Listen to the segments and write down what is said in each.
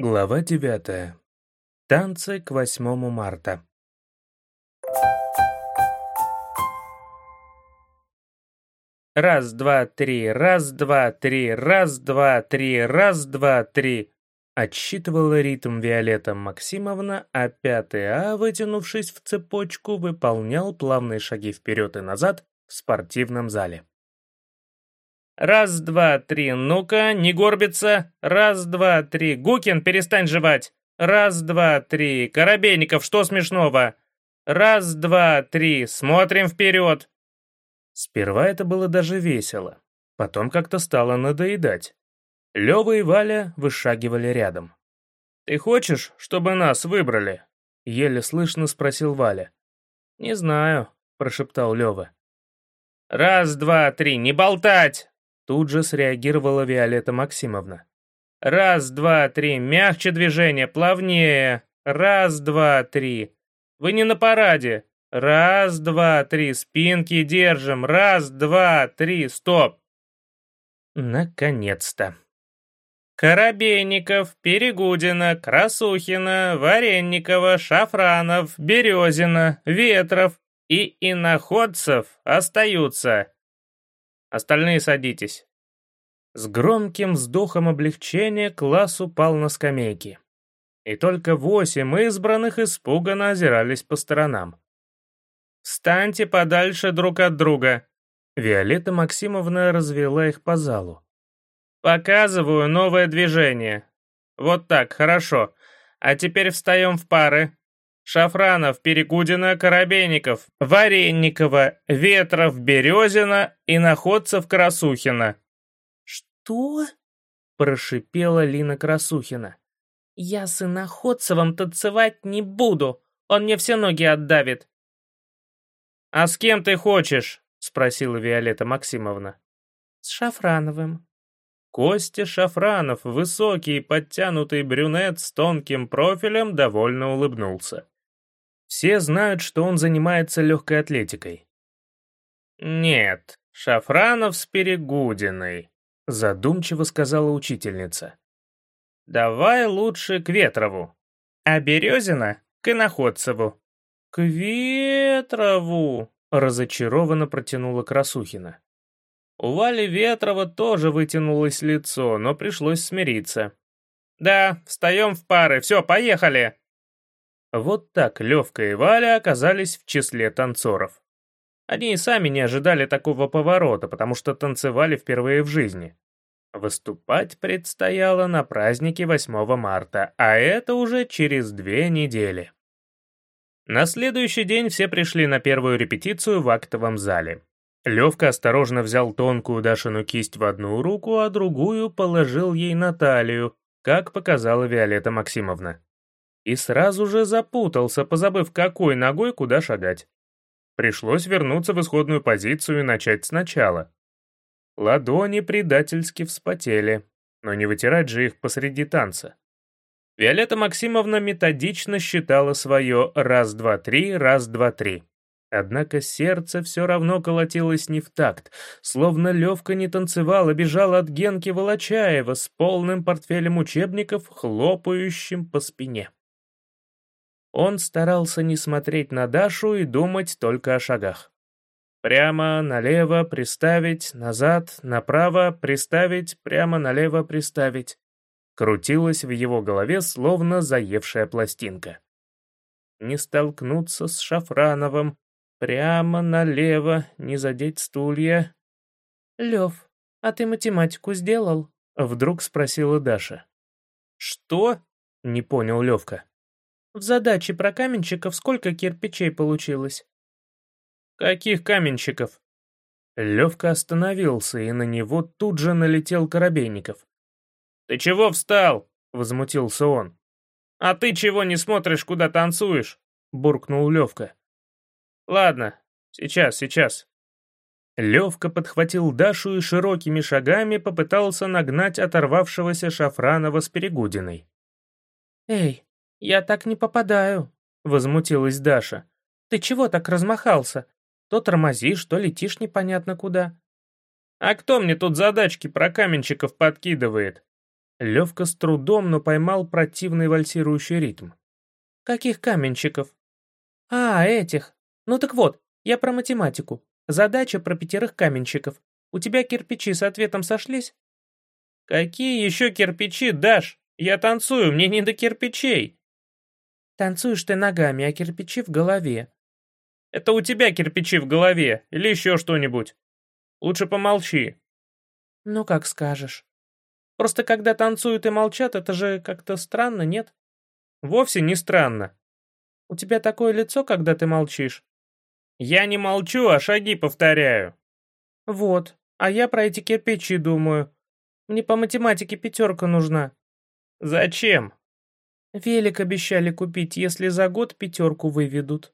Глава девятая. Танцы к 8 марта. Раз, два, три, раз, два, три, раз, два, три, раз, два, три. Отсчитывала ритм Виолетта Максимовна, а пятый А, вытянувшись в цепочку, выполнял плавные шаги вперед и назад в спортивном зале. Раз, два, три, ну-ка, не горбиться. Раз, два, три. Гукин, перестань жевать. Раз, два, три. Коробейников, что смешного? Раз, два, три. Смотрим вперед. Сперва это было даже весело. Потом как-то стало надоедать. Лёва и Валя вышагивали рядом. «Ты хочешь, чтобы нас выбрали?» Еле слышно спросил Валя. «Не знаю», — прошептал Лёва. «Раз, два, три, не болтать!» Тут же среагировала Виолетта Максимовна. «Раз, два, три, мягче движение, плавнее. Раз, два, три. Вы не на параде. Раз, два, три, спинки держим. Раз, два, три, стоп!» Наконец-то. Коробейников, Перегудина, Красухина, Варенникова, Шафранов, Березина, Ветров и иноходцев остаются. Остальные садитесь». С громким вздохом облегчения класс упал на скамейки. И только восемь избранных испуганно озирались по сторонам. «Встаньте подальше друг от друга!» Виолетта Максимовна развела их по залу. «Показываю новое движение. Вот так, хорошо. А теперь встаем в пары. Шафранов, Перекудина, Коробейников, Варенникова, Ветров, Березина и Находцев, Красухина. «Что?» — прошипела Лина Красухина. «Я с Иноходцевым танцевать не буду, он мне все ноги отдавит». «А с кем ты хочешь?» — спросила Виолетта Максимовна. «С Шафрановым». Костя Шафранов, высокий подтянутый брюнет с тонким профилем, довольно улыбнулся. Все знают, что он занимается легкой атлетикой. «Нет, Шафранов с Перегудиной», — задумчиво сказала учительница. «Давай лучше к Ветрову, а Березина — к Иноходцеву». «К Ветрову!» — разочарованно протянула Красухина. У Вали Ветрова тоже вытянулось лицо, но пришлось смириться. «Да, встаем в пары, все, поехали!» Вот так Левка и Валя оказались в числе танцоров. Они и сами не ожидали такого поворота, потому что танцевали впервые в жизни. Выступать предстояло на празднике 8 марта, а это уже через две недели. На следующий день все пришли на первую репетицию в актовом зале. Левка осторожно взял тонкую Дашину кисть в одну руку, а другую положил ей на талию, как показала Виолетта Максимовна и сразу же запутался, позабыв, какой ногой куда шагать. Пришлось вернуться в исходную позицию и начать сначала. Ладони предательски вспотели, но не вытирать же их посреди танца. Виолетта Максимовна методично считала свое «раз-два-три, раз-два-три». Однако сердце все равно колотилось не в такт, словно Левка не танцевал, а бежал от Генки Волочаева с полным портфелем учебников, хлопающим по спине. Он старался не смотреть на Дашу и думать только о шагах. Прямо, налево, приставить, назад, направо, приставить, прямо, налево, приставить. Крутилась в его голове, словно заевшая пластинка. Не столкнуться с Шафрановым, прямо, налево, не задеть стулья. «Лев, а ты математику сделал?» — вдруг спросила Даша. «Что?» — не понял Левка. В задаче про каменщиков сколько кирпичей получилось?» «Каких каменщиков?» Левка остановился, и на него тут же налетел Коробейников. «Ты чего встал?» — возмутился он. «А ты чего не смотришь, куда танцуешь?» — буркнул Левка. «Ладно, сейчас, сейчас». Левка подхватил Дашу и широкими шагами попытался нагнать оторвавшегося Шафранова с Перегудиной. «Эй, «Я так не попадаю», — возмутилась Даша. «Ты чего так размахался? То тормозишь, то летишь непонятно куда». «А кто мне тут задачки про каменщиков подкидывает?» Левка с трудом, но поймал противный вальсирующий ритм. «Каких каменщиков?» «А, этих. Ну так вот, я про математику. Задача про пятерых каменщиков. У тебя кирпичи с ответом сошлись?» «Какие еще кирпичи, Даш? Я танцую, мне не до кирпичей!» «Танцуешь ты ногами, а кирпичи в голове». «Это у тебя кирпичи в голове или еще что-нибудь. Лучше помолчи». «Ну, как скажешь. Просто когда танцуют и молчат, это же как-то странно, нет?» «Вовсе не странно. У тебя такое лицо, когда ты молчишь». «Я не молчу, а шаги повторяю». «Вот, а я про эти кирпичи думаю. Мне по математике пятерка нужна». «Зачем?» «Велик обещали купить, если за год пятерку выведут».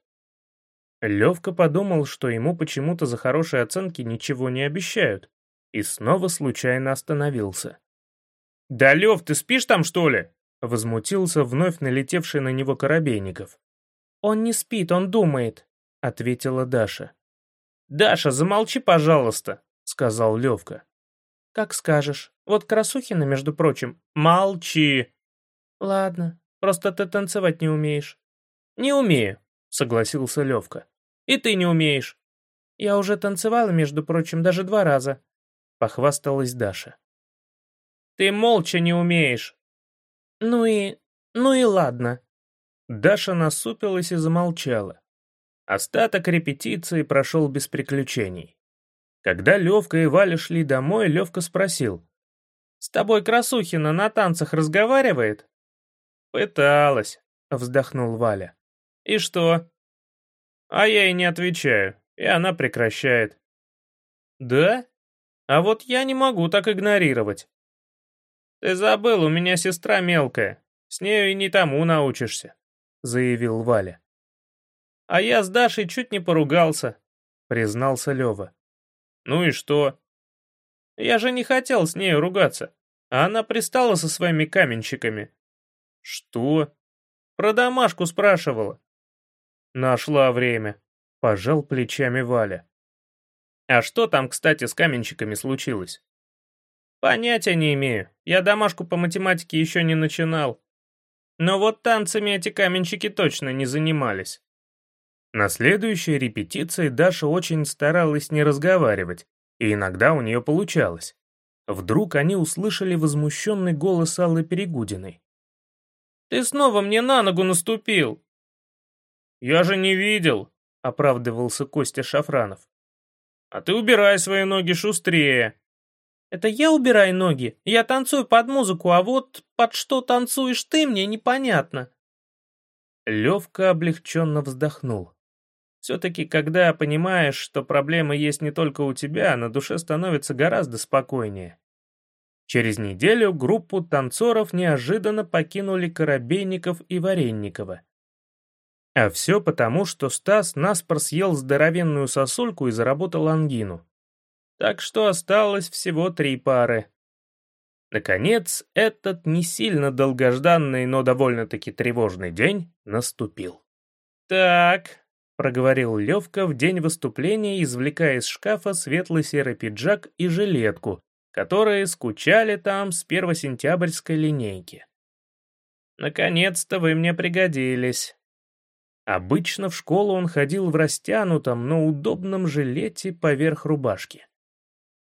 Левка подумал, что ему почему-то за хорошие оценки ничего не обещают, и снова случайно остановился. «Да, Лев, ты спишь там, что ли?» — возмутился вновь налетевший на него Коробейников. «Он не спит, он думает», — ответила Даша. «Даша, замолчи, пожалуйста», — сказал Левка. «Как скажешь. Вот Красухина, между прочим». «Молчи!» «Ладно, просто ты танцевать не умеешь». «Не умею», — согласился Левка. «И ты не умеешь». «Я уже танцевала, между прочим, даже два раза», — похвасталась Даша. «Ты молча не умеешь». «Ну и... ну и ладно». Даша насупилась и замолчала. Остаток репетиции прошел без приключений. Когда Левка и Валя шли домой, Левка спросил. «С тобой Красухина на танцах разговаривает?» «Пыталась», — вздохнул Валя. «И что?» «А я ей не отвечаю, и она прекращает». «Да? А вот я не могу так игнорировать». «Ты забыл, у меня сестра мелкая, с нею и не тому научишься», — заявил Валя. А я с Дашей чуть не поругался, признался Лева. Ну и что? Я же не хотел с ней ругаться, а она пристала со своими каменщиками. Что? Про домашку спрашивала. Нашла время, пожал плечами Валя. А что там, кстати, с каменщиками случилось? Понятия не имею, я домашку по математике еще не начинал. Но вот танцами эти каменщики точно не занимались. На следующей репетиции Даша очень старалась не разговаривать, и иногда у нее получалось. Вдруг они услышали возмущенный голос Аллы Перегудиной. «Ты снова мне на ногу наступил!» «Я же не видел», — оправдывался Костя Шафранов. «А ты убирай свои ноги шустрее». «Это я убираю ноги? Я танцую под музыку, а вот под что танцуешь ты, мне непонятно». Левка облегченно вздохнул. Все-таки, когда понимаешь, что проблемы есть не только у тебя, на душе становится гораздо спокойнее. Через неделю группу танцоров неожиданно покинули Коробейников и Варенникова. А все потому, что Стас наспор съел здоровенную сосульку и заработал ангину. Так что осталось всего три пары. Наконец, этот не сильно долгожданный, но довольно-таки тревожный день наступил. «Так, — проговорил Левка в день выступления, извлекая из шкафа светлый серый пиджак и жилетку, которые скучали там с первосентябрьской линейки. «Наконец-то вы мне пригодились». Обычно в школу он ходил в растянутом, но удобном жилете поверх рубашки.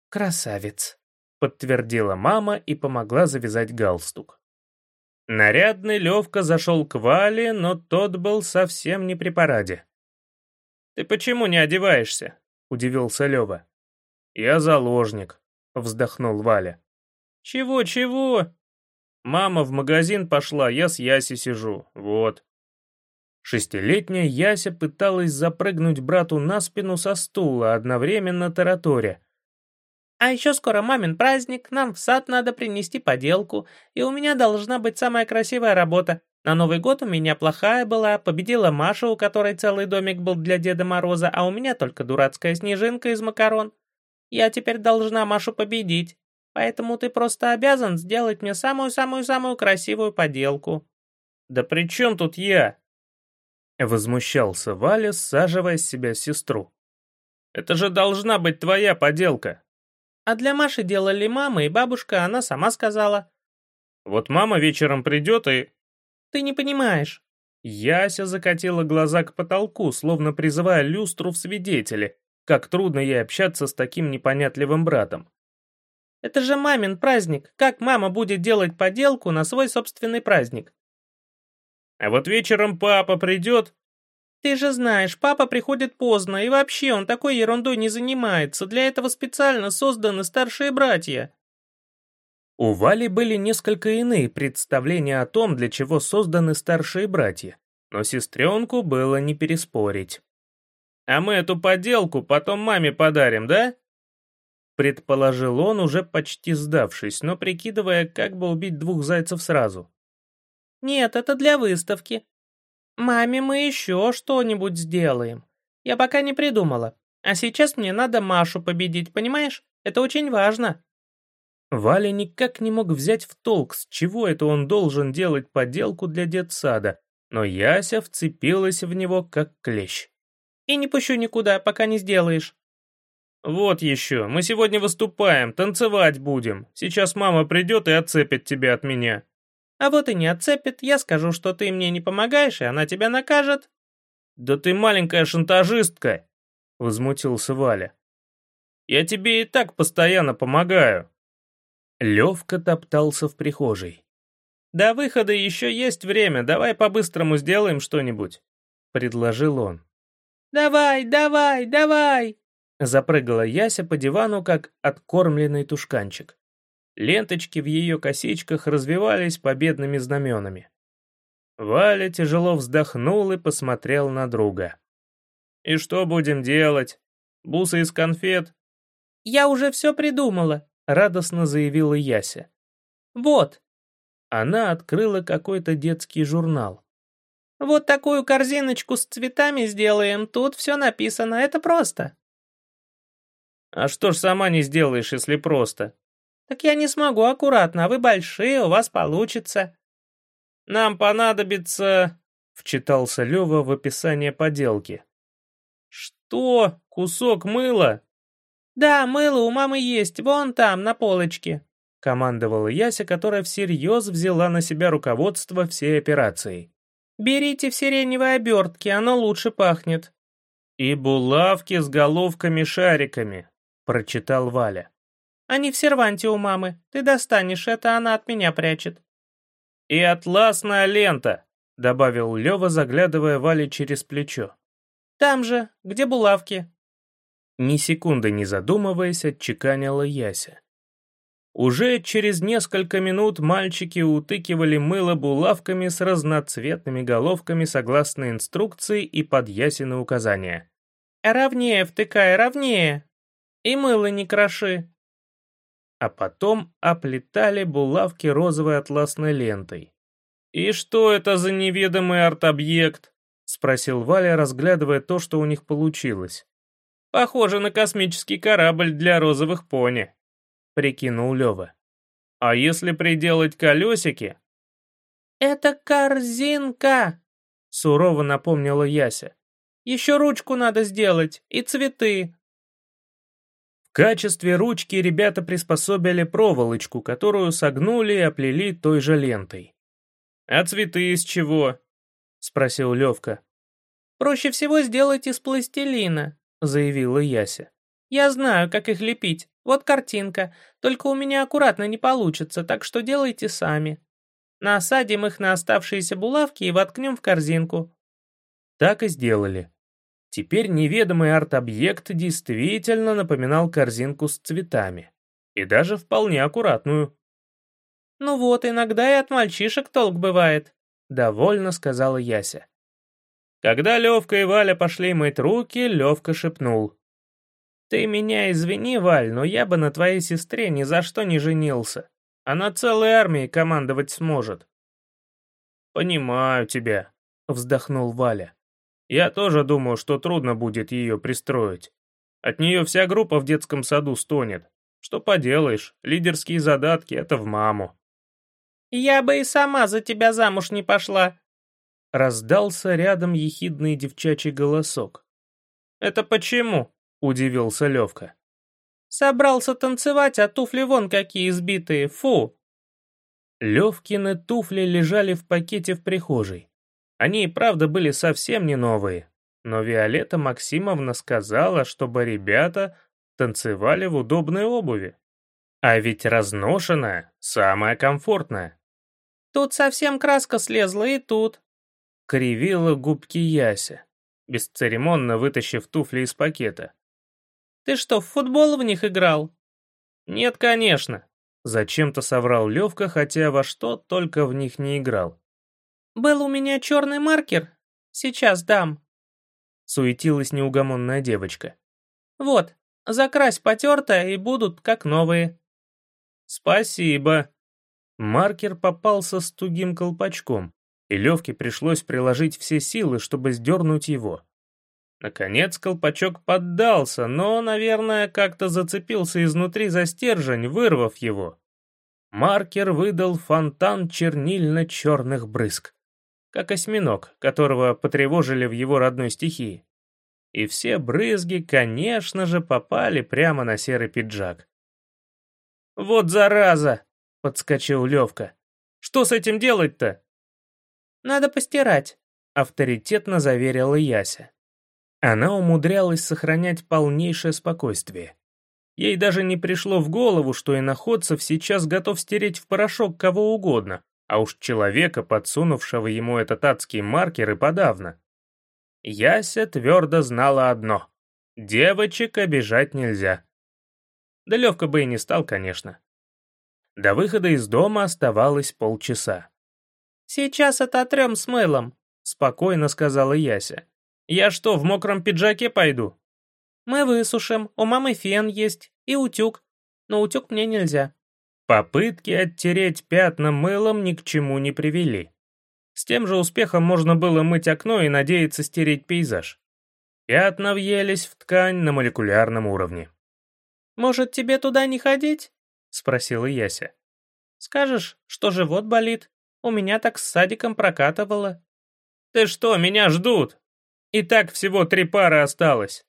«Красавец», — подтвердила мама и помогла завязать галстук. Нарядный Левка зашел к Вале, но тот был совсем не при параде. «Ты почему не одеваешься?» — удивился Лёва. «Я заложник», — вздохнул Валя. «Чего-чего?» «Мама в магазин пошла, я с Яси сижу, вот». Шестилетняя Яся пыталась запрыгнуть брату на спину со стула, одновременно тараторя. «А еще скоро мамин праздник, нам в сад надо принести поделку, и у меня должна быть самая красивая работа. На Новый год у меня плохая была, победила Маша, у которой целый домик был для Деда Мороза, а у меня только дурацкая снежинка из макарон. Я теперь должна Машу победить, поэтому ты просто обязан сделать мне самую-самую-самую красивую поделку». «Да при чем тут я?» Возмущался Валя, саживая с себя сестру. «Это же должна быть твоя поделка!» «А для Маши делали мама и бабушка, она сама сказала». Вот мама вечером придет и...» «Ты не понимаешь». Яся закатила глаза к потолку, словно призывая люстру в свидетели, как трудно ей общаться с таким непонятливым братом. «Это же мамин праздник. Как мама будет делать поделку на свой собственный праздник?» «А вот вечером папа придет...» «Ты же знаешь, папа приходит поздно, и вообще он такой ерундой не занимается. Для этого специально созданы старшие братья». У Вали были несколько иные представления о том, для чего созданы старшие братья, но сестренку было не переспорить. «А мы эту поделку потом маме подарим, да?» Предположил он, уже почти сдавшись, но прикидывая, как бы убить двух зайцев сразу. «Нет, это для выставки. Маме мы еще что-нибудь сделаем. Я пока не придумала. А сейчас мне надо Машу победить, понимаешь? Это очень важно». Валя никак не мог взять в толк, с чего это он должен делать поделку для детсада, но Яся вцепилась в него как клещ. «И не пущу никуда, пока не сделаешь». «Вот еще, мы сегодня выступаем, танцевать будем. Сейчас мама придет и отцепит тебя от меня». «А вот и не отцепит, я скажу, что ты мне не помогаешь, и она тебя накажет». «Да ты маленькая шантажистка!» — возмутился Валя. «Я тебе и так постоянно помогаю». Левка топтался в прихожей. «До выхода еще есть время, давай по-быстрому сделаем что-нибудь», — предложил он. «Давай, давай, давай!» Запрыгала Яся по дивану, как откормленный тушканчик. Ленточки в ее косичках развивались победными знаменами. Валя тяжело вздохнул и посмотрел на друга. «И что будем делать? Бусы из конфет?» «Я уже все придумала», — радостно заявила Яся. «Вот». Она открыла какой-то детский журнал. «Вот такую корзиночку с цветами сделаем, тут все написано, это просто». «А что ж сама не сделаешь, если просто?» «Так я не смогу аккуратно, а вы большие, у вас получится». «Нам понадобится...» — вчитался Лёва в описание поделки. «Что? Кусок мыла?» «Да, мыло у мамы есть, вон там, на полочке», — командовала Яся, которая всерьез взяла на себя руководство всей операцией. «Берите в сиреневой обертке, оно лучше пахнет». «И булавки с головками-шариками», — прочитал Валя. «Они в серванте у мамы. Ты достанешь, это она от меня прячет». «И атласная лента», — добавил Лёва, заглядывая Вале через плечо. «Там же, где булавки», ни секунды не задумываясь, отчеканила Яся. Уже через несколько минут мальчики утыкивали мыло булавками с разноцветными головками согласно инструкции и под Ясины указания. «Ровнее втыкай, ровнее! И мыло не кроши!» А потом оплетали булавки розовой атласной лентой. «И что это за неведомый арт-объект?» — спросил Валя, разглядывая то, что у них получилось. Похоже на космический корабль для розовых пони», — прикинул Лёва. «А если приделать колесики?» «Это корзинка», — сурово напомнила Яся. «Еще ручку надо сделать и цветы». В качестве ручки ребята приспособили проволочку, которую согнули и оплели той же лентой. «А цветы из чего?» — спросил Левка. «Проще всего сделать из пластилина», — заявила Яся. «Я знаю, как их лепить. Вот картинка. Только у меня аккуратно не получится, так что делайте сами. Насадим их на оставшиеся булавки и воткнем в корзинку». Так и сделали. Теперь неведомый арт-объект действительно напоминал корзинку с цветами. И даже вполне аккуратную. «Ну вот, иногда и от мальчишек толк бывает», — довольно сказала Яся. Когда Левка и Валя пошли мыть руки, Левка шепнул. «Ты меня извини, Валь, но я бы на твоей сестре ни за что не женился. Она целой армией командовать сможет». «Понимаю тебя», — вздохнул Валя. «Я тоже думаю, что трудно будет ее пристроить. От нее вся группа в детском саду стонет. Что поделаешь, лидерские задатки — это в маму». «Я бы и сама за тебя замуж не пошла», Раздался рядом ехидный девчачий голосок. «Это почему?» — удивился Левка. «Собрался танцевать, а туфли вон какие избитые, фу!» Левкины туфли лежали в пакете в прихожей. Они и правда были совсем не новые, но Виолетта Максимовна сказала, чтобы ребята танцевали в удобной обуви. А ведь разношенная самая комфортная. «Тут совсем краска слезла и тут», — кривила губки Яся, бесцеремонно вытащив туфли из пакета. «Ты что, в футбол в них играл?» «Нет, конечно», — зачем-то соврал Левка, хотя во что только в них не играл. «Был у меня черный маркер. Сейчас дам», — суетилась неугомонная девочка. «Вот, закрась потертое, и будут как новые». «Спасибо». Маркер попался с тугим колпачком, и Левке пришлось приложить все силы, чтобы сдернуть его. Наконец колпачок поддался, но, наверное, как-то зацепился изнутри за стержень, вырвав его. Маркер выдал фонтан чернильно-черных брызг, как осьминог, которого потревожили в его родной стихии. И все брызги, конечно же, попали прямо на серый пиджак. «Вот зараза!» — подскочил Левка. «Что с этим делать-то?» «Надо постирать», — авторитетно заверила Яся. Она умудрялась сохранять полнейшее спокойствие. Ей даже не пришло в голову, что иноходцев сейчас готов стереть в порошок кого угодно, а уж человека, подсунувшего ему этот адский маркер, и подавно. Яся твердо знала одно — девочек обижать нельзя. Да Левка бы и не стал, конечно. До выхода из дома оставалось полчаса. «Сейчас ототрем с мылом», — спокойно сказала Яся. «Я что, в мокром пиджаке пойду?» «Мы высушим, у мамы фен есть и утюг, но утюг мне нельзя». Попытки оттереть пятна мылом ни к чему не привели. С тем же успехом можно было мыть окно и надеяться стереть пейзаж. Пятна въелись в ткань на молекулярном уровне. «Может, тебе туда не ходить?» — спросила Яся. «Скажешь, что живот болит? У меня так с садиком прокатывало». «Ты что, меня ждут? И так всего три пары осталось.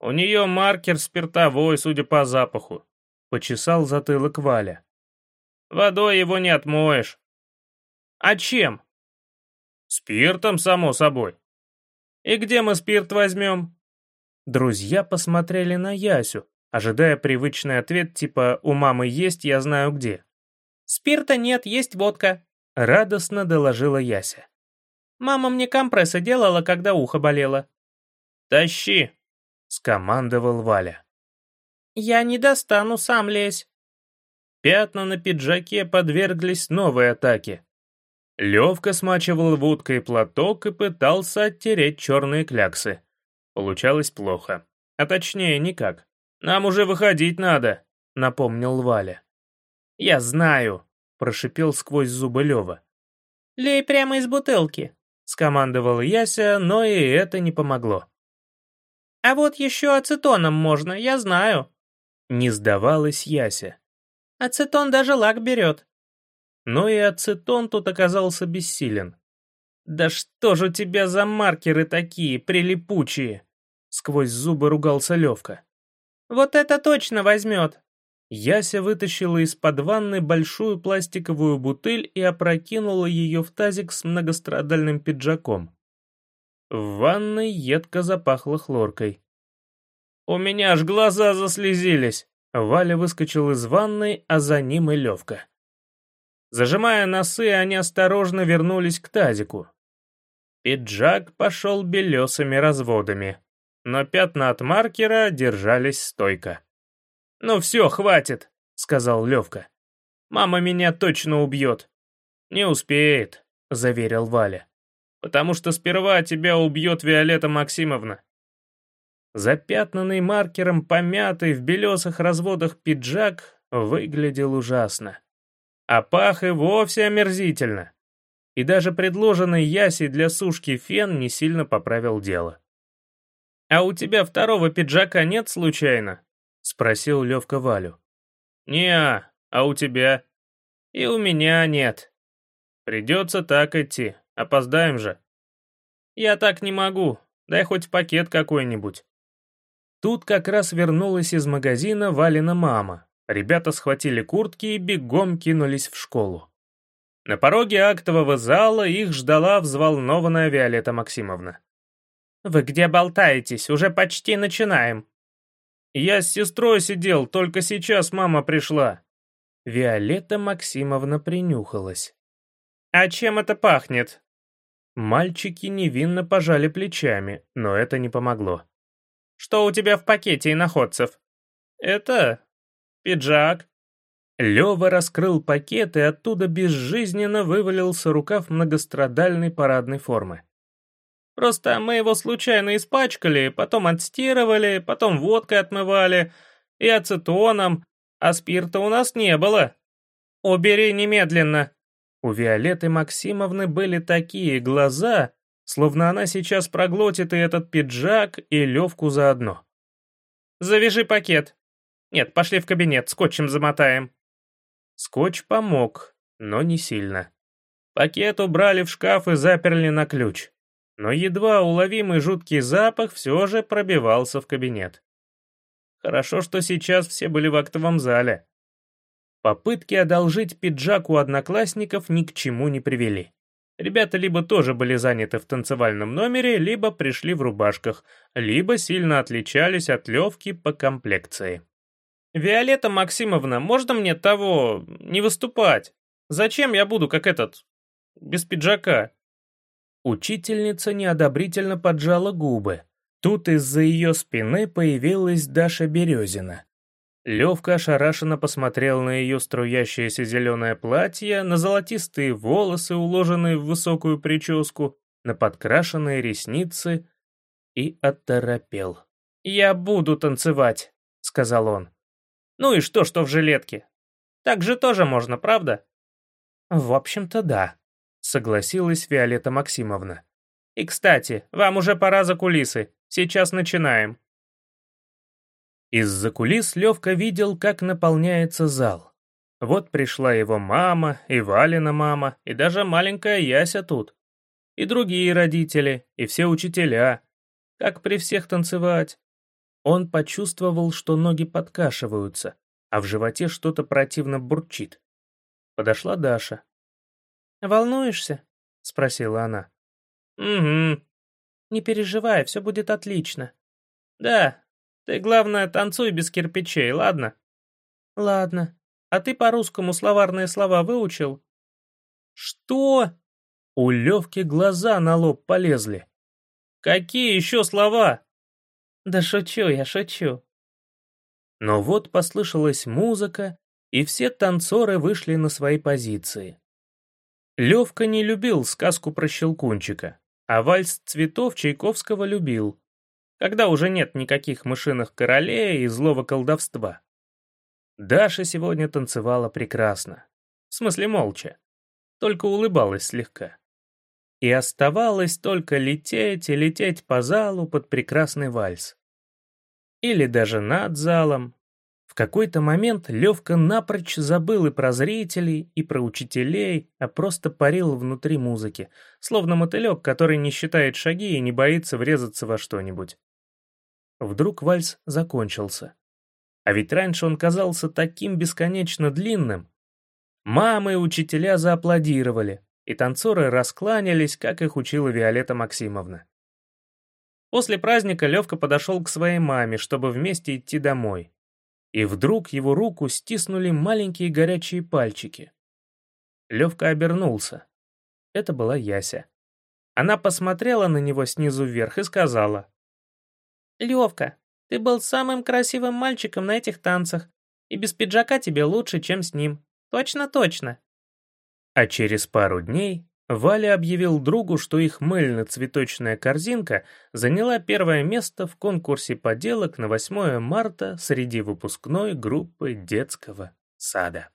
У нее маркер спиртовой, судя по запаху», — почесал затылок Валя. «Водой его не отмоешь». «А чем?» «Спиртом, само собой». «И где мы спирт возьмем?» Друзья посмотрели на Ясю, ожидая привычный ответ типа «У мамы есть, я знаю где». «Спирта нет, есть водка», — радостно доложила Яся. «Мама мне компрессы делала, когда ухо болело». «Тащи», — скомандовал Валя. «Я не достану, сам лезь». Пятна на пиджаке подверглись новой атаке. Левка смачивал водкой платок и пытался оттереть черные кляксы. Получалось плохо. А точнее, никак. «Нам уже выходить надо», — напомнил Валя. «Я знаю», — прошипел сквозь зубы Лева. «Лей прямо из бутылки», — скомандовала Яся, но и это не помогло. «А вот еще ацетоном можно, я знаю», — не сдавалась Яся. «Ацетон даже лак берет». Но и ацетон тут оказался бессилен. «Да что же у тебя за маркеры такие, прилипучие?» — сквозь зубы ругался Левка. Вот это точно возьмет!» Яся вытащила из-под ванны большую пластиковую бутыль и опрокинула ее в тазик с многострадальным пиджаком. В ванной едко запахло хлоркой. «У меня аж глаза заслезились!» Валя выскочил из ванной, а за ним и Левка. Зажимая носы, они осторожно вернулись к тазику. Пиджак пошел белесыми разводами но пятна от маркера держались стойко. «Ну все, хватит», — сказал Левка. «Мама меня точно убьет». «Не успеет», — заверил Валя. «Потому что сперва тебя убьет Виолетта Максимовна». Запятнанный маркером помятый в белесых разводах пиджак выглядел ужасно. А пах и вовсе омерзительно. И даже предложенный Яси для сушки фен не сильно поправил дело. «А у тебя второго пиджака нет случайно?» — спросил Левка Валю. не а у тебя?» «И у меня нет. Придется так идти, опоздаем же». «Я так не могу, дай хоть пакет какой-нибудь». Тут как раз вернулась из магазина Валина мама. Ребята схватили куртки и бегом кинулись в школу. На пороге актового зала их ждала взволнованная Виолетта Максимовна. «Вы где болтаетесь? Уже почти начинаем». «Я с сестрой сидел, только сейчас мама пришла». Виолетта Максимовна принюхалась. «А чем это пахнет?» Мальчики невинно пожали плечами, но это не помогло. «Что у тебя в пакете, иноходцев?» «Это... пиджак». Лёва раскрыл пакет, и оттуда безжизненно вывалился рукав многострадальной парадной формы. «Просто мы его случайно испачкали, потом отстирывали, потом водкой отмывали и ацетоном, а спирта у нас не было. Убери немедленно!» У Виолетты Максимовны были такие глаза, словно она сейчас проглотит и этот пиджак, и Левку заодно. «Завяжи пакет. Нет, пошли в кабинет, скотчем замотаем». Скотч помог, но не сильно. Пакет убрали в шкаф и заперли на ключ. Но едва уловимый жуткий запах все же пробивался в кабинет. Хорошо, что сейчас все были в актовом зале. Попытки одолжить пиджак у одноклассников ни к чему не привели. Ребята либо тоже были заняты в танцевальном номере, либо пришли в рубашках, либо сильно отличались от Левки по комплекции. «Виолетта Максимовна, можно мне того... не выступать? Зачем я буду как этот... без пиджака?» Учительница неодобрительно поджала губы. Тут из-за ее спины появилась Даша Березина. Левка ошарашенно посмотрел на ее струящееся зеленое платье, на золотистые волосы, уложенные в высокую прическу, на подкрашенные ресницы и оторопел. «Я буду танцевать», — сказал он. Ну и что, что в жилетке? Так же тоже можно, правда? В общем-то, да, согласилась Виолетта Максимовна. И, кстати, вам уже пора за кулисы. Сейчас начинаем. Из-за кулис Левка видел, как наполняется зал. Вот пришла его мама, и Валина мама, и даже маленькая Яся тут. И другие родители, и все учителя. Как при всех танцевать? Он почувствовал, что ноги подкашиваются, а в животе что-то противно бурчит. Подошла Даша. «Волнуешься?» — спросила она. «Угу». «Не переживай, все будет отлично». «Да, ты, главное, танцуй без кирпичей, ладно?» «Ладно. А ты по-русскому словарные слова выучил?» «Что?» У Левки глаза на лоб полезли. «Какие еще слова?» Да шучу я, шучу. Но вот послышалась музыка, и все танцоры вышли на свои позиции. Левка не любил сказку про Щелкунчика, а вальс цветов Чайковского любил, когда уже нет никаких мышиных королей и злого колдовства. Даша сегодня танцевала прекрасно. В смысле молча. Только улыбалась слегка. И оставалось только лететь и лететь по залу под прекрасный вальс или даже над залом. В какой-то момент Левка напрочь забыл и про зрителей, и про учителей, а просто парил внутри музыки, словно мотылек, который не считает шаги и не боится врезаться во что-нибудь. Вдруг вальс закончился. А ведь раньше он казался таким бесконечно длинным. Мамы и учителя зааплодировали, и танцоры раскланялись, как их учила Виолетта Максимовна. После праздника Левка подошел к своей маме, чтобы вместе идти домой. И вдруг его руку стиснули маленькие горячие пальчики. Левка обернулся. Это была Яся. Она посмотрела на него снизу вверх и сказала. «Левка, ты был самым красивым мальчиком на этих танцах, и без пиджака тебе лучше, чем с ним. Точно-точно». А через пару дней Валя объявил другу, что их мыльно-цветочная корзинка заняла первое место в конкурсе поделок на 8 марта среди выпускной группы детского сада.